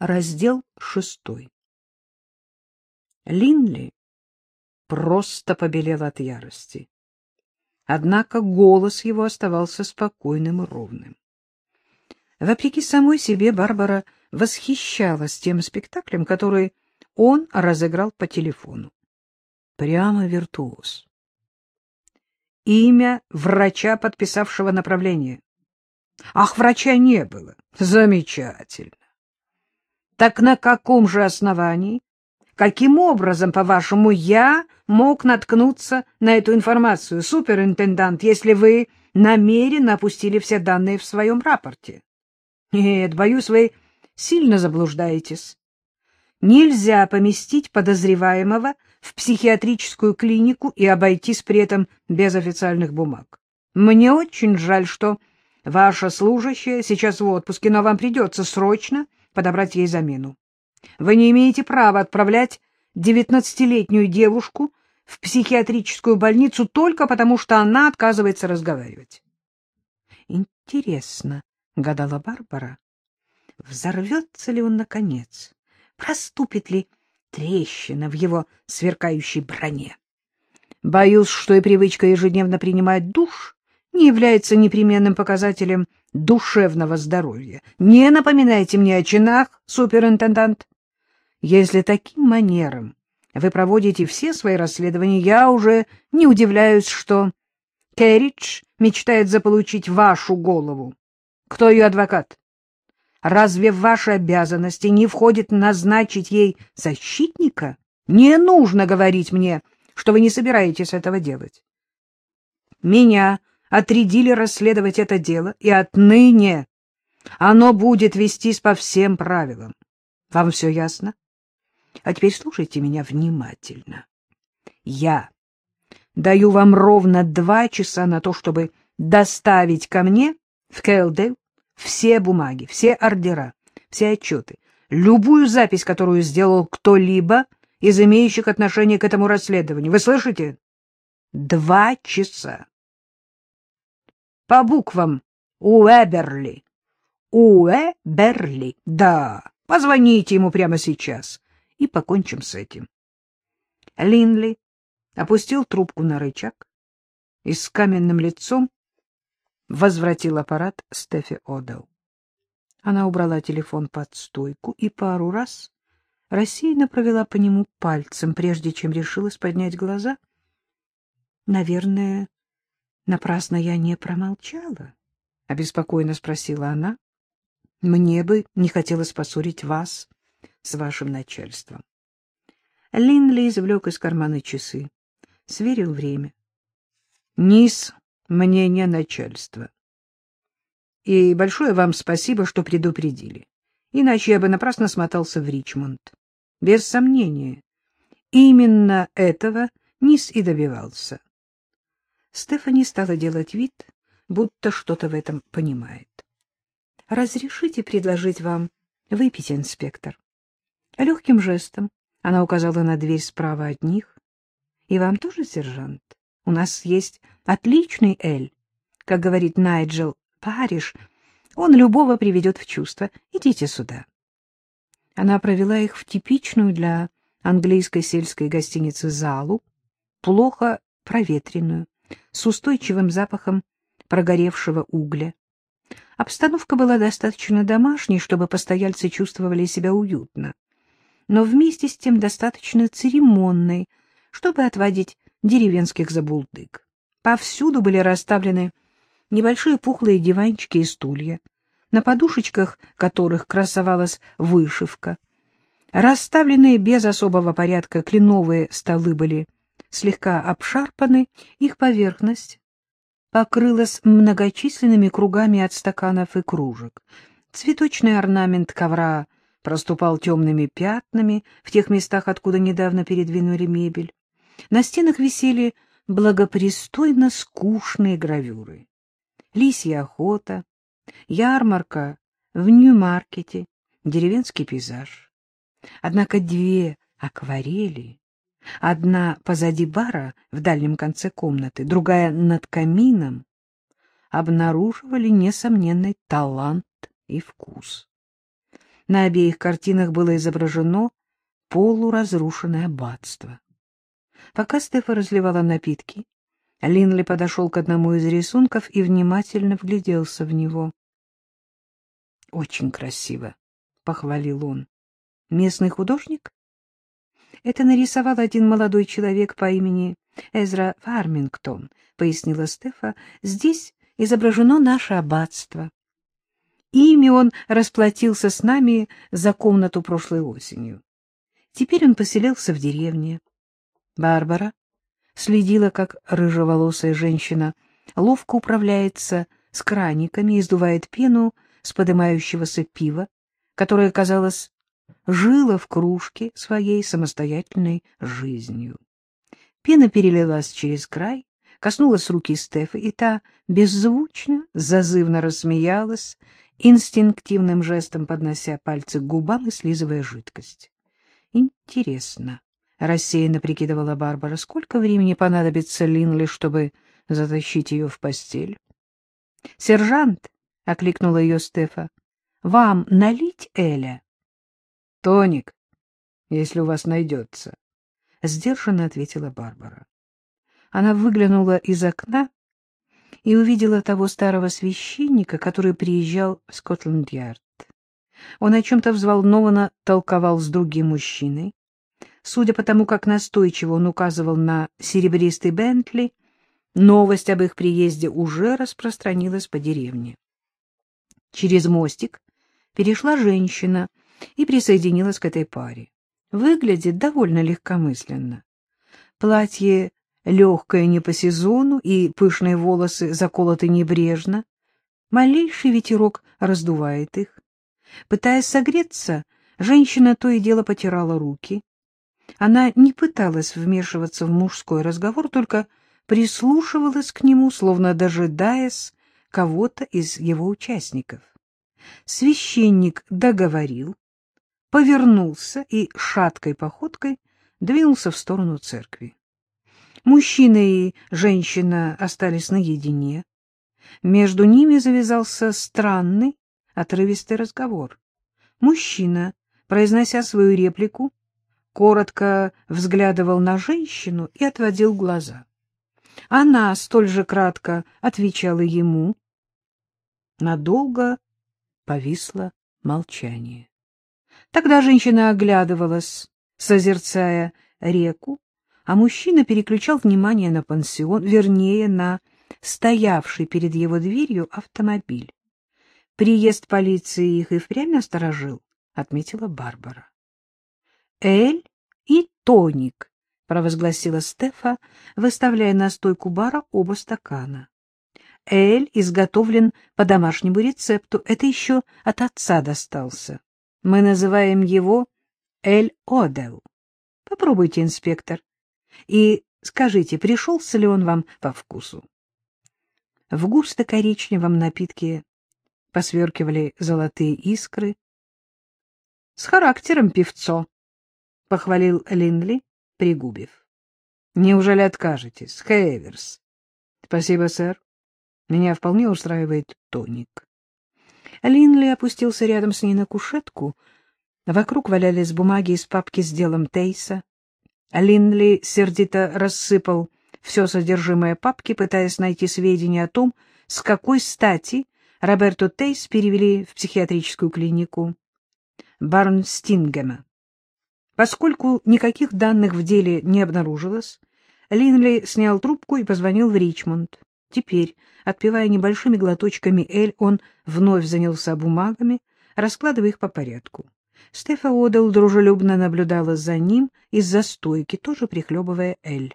Раздел шестой. Линли просто побелел от ярости. Однако голос его оставался спокойным и ровным. Вопреки самой себе Барбара восхищалась тем спектаклем, который он разыграл по телефону. Прямо виртуоз. Имя врача, подписавшего направление. Ах, врача не было. Замечательно. Так на каком же основании? Каким образом, по-вашему, я мог наткнуться на эту информацию, суперинтендант, если вы намеренно опустили все данные в своем рапорте? Нет, боюсь, вы сильно заблуждаетесь. Нельзя поместить подозреваемого в психиатрическую клинику и обойтись при этом без официальных бумаг. Мне очень жаль, что ваша служащая сейчас в отпуске, но вам придется срочно подобрать ей замену. Вы не имеете права отправлять девятнадцатилетнюю девушку в психиатрическую больницу только потому, что она отказывается разговаривать. Интересно, — гадала Барбара, — взорвется ли он наконец, проступит ли трещина в его сверкающей броне. Боюсь, что и привычка ежедневно принимать душ не является непременным показателем душевного здоровья. Не напоминайте мне о чинах, суперинтендант. Если таким манером вы проводите все свои расследования, я уже не удивляюсь, что Керридж мечтает заполучить вашу голову. Кто ее адвокат? Разве в ваши обязанности не входит назначить ей защитника? Не нужно говорить мне, что вы не собираетесь этого делать. Меня отрядили расследовать это дело, и отныне оно будет вестись по всем правилам. Вам все ясно? А теперь слушайте меня внимательно. Я даю вам ровно два часа на то, чтобы доставить ко мне в Кэлдейл все бумаги, все ордера, все отчеты, любую запись, которую сделал кто-либо из имеющих отношение к этому расследованию. Вы слышите? Два часа. По буквам Уэберли. Уэберли. Да, позвоните ему прямо сейчас и покончим с этим. Линли опустил трубку на рычаг и с каменным лицом возвратил аппарат Стефи Одел. Она убрала телефон под стойку и пару раз рассеянно провела по нему пальцем, прежде чем решилась поднять глаза. «Наверное, напрасно я не промолчала?» — обеспокоенно спросила она. «Мне бы не хотелось поссорить вас с вашим начальством». Линли извлек из кармана часы, сверил время. «Низ мнение начальства. И большое вам спасибо, что предупредили. Иначе я бы напрасно смотался в Ричмонд. Без сомнения, именно этого Низ и добивался. Стефани стала делать вид, будто что-то в этом понимает. — Разрешите предложить вам выпить, инспектор? Легким жестом она указала на дверь справа от них. — И вам тоже, сержант? У нас есть отличный Эль. Как говорит Найджел Париж, он любого приведет в чувство. Идите сюда. Она провела их в типичную для английской сельской гостиницы залу, плохо проветренную, с устойчивым запахом прогоревшего угля. Обстановка была достаточно домашней, чтобы постояльцы чувствовали себя уютно, но вместе с тем достаточно церемонной, чтобы отводить деревенских забулдык. Повсюду были расставлены небольшие пухлые диванчики и стулья, на подушечках которых красовалась вышивка. Расставленные без особого порядка кленовые столы были слегка обшарпаны, их поверхность покрылась многочисленными кругами от стаканов и кружек. Цветочный орнамент ковра проступал темными пятнами в тех местах, откуда недавно передвинули мебель. На стенах висели благопристойно скучные гравюры. Лисья охота, ярмарка в Нью-Маркете, деревенский пейзаж. Однако две акварели, одна позади бара в дальнем конце комнаты, другая над камином, обнаруживали несомненный талант и вкус. На обеих картинах было изображено полуразрушенное аббатство. Пока Стефа разливала напитки, Линли подошел к одному из рисунков и внимательно вгляделся в него. — Очень красиво, — похвалил он. — Местный художник? Это нарисовал один молодой человек по имени Эзра Фармингтон, — пояснила Стефа. — Здесь изображено наше аббатство. Ими он расплатился с нами за комнату прошлой осенью. Теперь он поселился в деревне. Барбара следила, как рыжеволосая женщина ловко управляется с краниками и сдувает пену с поднимающегося пива, которое, казалось, жило в кружке своей самостоятельной жизнью. Пена перелилась через край, коснулась руки Стефы, и та беззвучно, зазывно рассмеялась, инстинктивным жестом поднося пальцы к губам и слизывая жидкость. Интересно, рассеянно прикидывала Барбара, сколько времени понадобится Линли, чтобы затащить ее в постель. «Сержант!» — окликнула ее Стефа. «Вам налить Эля?» «Тоник, если у вас найдется», — сдержанно ответила Барбара. Она выглянула из окна и увидела того старого священника, который приезжал в Скотланд-Ярд. Он о чем-то взволнованно толковал с другим мужчиной. Судя по тому, как настойчиво он указывал на серебристый Бентли, новость об их приезде уже распространилась по деревне. Через мостик перешла женщина и присоединилась к этой паре. Выглядит довольно легкомысленно. Платье легкое не по сезону и пышные волосы заколоты небрежно. Малейший ветерок раздувает их. Пытаясь согреться, женщина то и дело потирала руки. Она не пыталась вмешиваться в мужской разговор, только прислушивалась к нему, словно дожидаясь кого-то из его участников. Священник договорил, повернулся и шаткой походкой двинулся в сторону церкви. Мужчина и женщина остались наедине. Между ними завязался странный, отрывистый разговор. Мужчина, произнося свою реплику, коротко взглядывал на женщину и отводил глаза. Она столь же кратко отвечала ему. Надолго повисло молчание. Тогда женщина оглядывалась, созерцая реку, а мужчина переключал внимание на пансион, вернее, на стоявший перед его дверью автомобиль. Приезд полиции их и впрямь насторожил, — отметила Барбара. — Эль и тоник, — провозгласила Стефа, выставляя на стойку бара оба стакана. Эль изготовлен по домашнему рецепту, это еще от отца достался. Мы называем его Эль Одел. Попробуйте, инспектор, и скажите, пришелся ли он вам по вкусу. В густо-коричневом напитке посверкивали золотые искры. — С характером певцо, — похвалил Линдли, пригубив. — Неужели откажетесь, Хейверс? — Спасибо, сэр. Меня вполне устраивает тоник. Линли опустился рядом с ней на кушетку. Вокруг валялись бумаги из папки с делом Тейса. Линли сердито рассыпал все содержимое папки, пытаясь найти сведения о том, с какой стати Роберту Тейс перевели в психиатрическую клинику Барнстингема. Поскольку никаких данных в деле не обнаружилось, Линли снял трубку и позвонил в Ричмонд. Теперь, отпивая небольшими глоточками эль, он вновь занялся бумагами, раскладывая их по порядку. Стефа Одел дружелюбно наблюдала за ним из-за стойки, тоже прихлебывая эль.